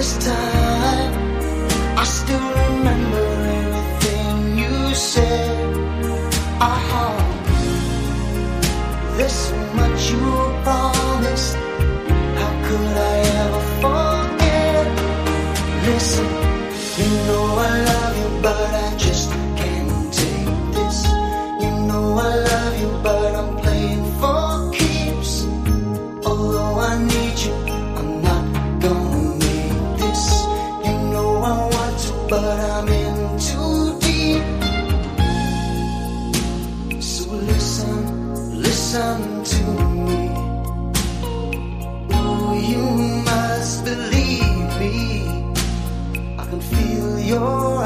This time. I still remember everything you said. I hope this much you promised. How could I ever forget? Listen, you know I love you, but I just can't take this. You know I love you, but listen to me. Oh, you must believe me. I can feel your.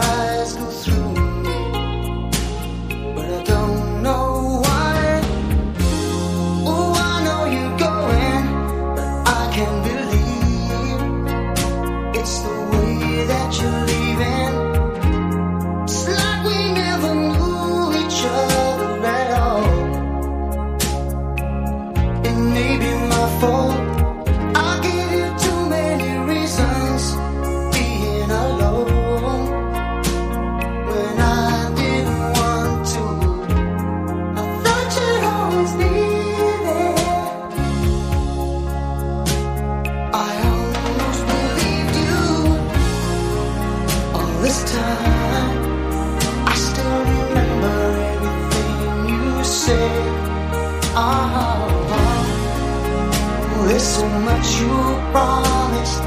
So much you promised.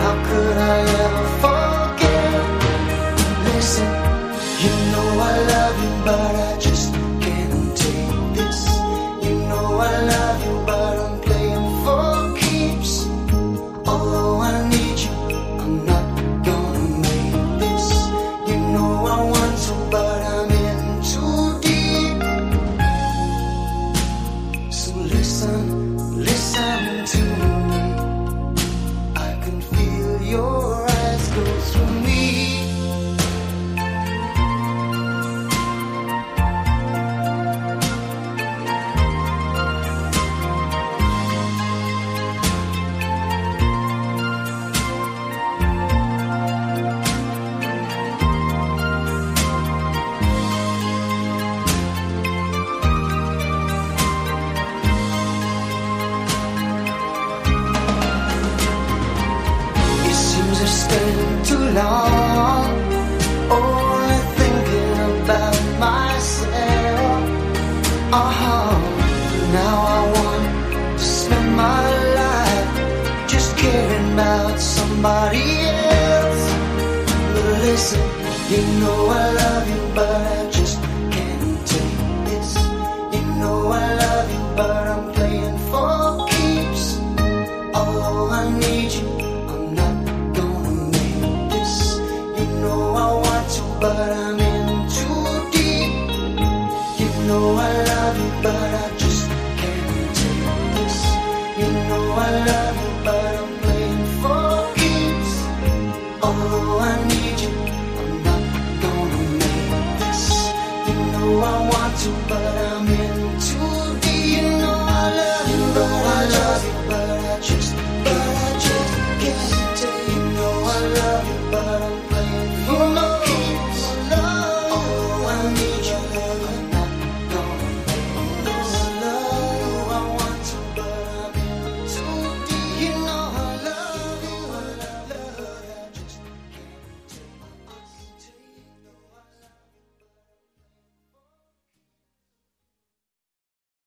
How could I ever forget? Listen, you know I love you, but I just can't take this. You know I love you, but I'm playing for keeps. Although I need you, I'm not gonna make this. You know I want to, but I'm in too deep. So listen you know I love you, but I just can't take this. You know I love you, but I'm playing for keeps. I need you, I love you, but I just can't take this. You know I love you, but I'm playing for keeps. Although I need.